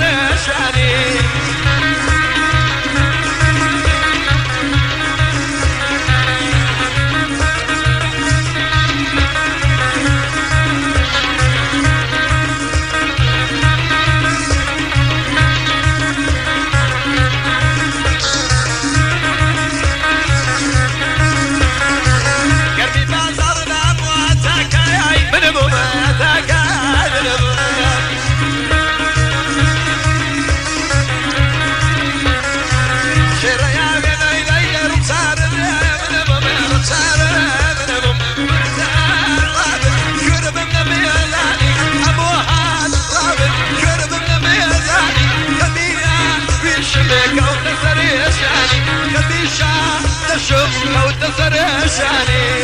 Sara عشاني كبيشة تشوف موت صرشاني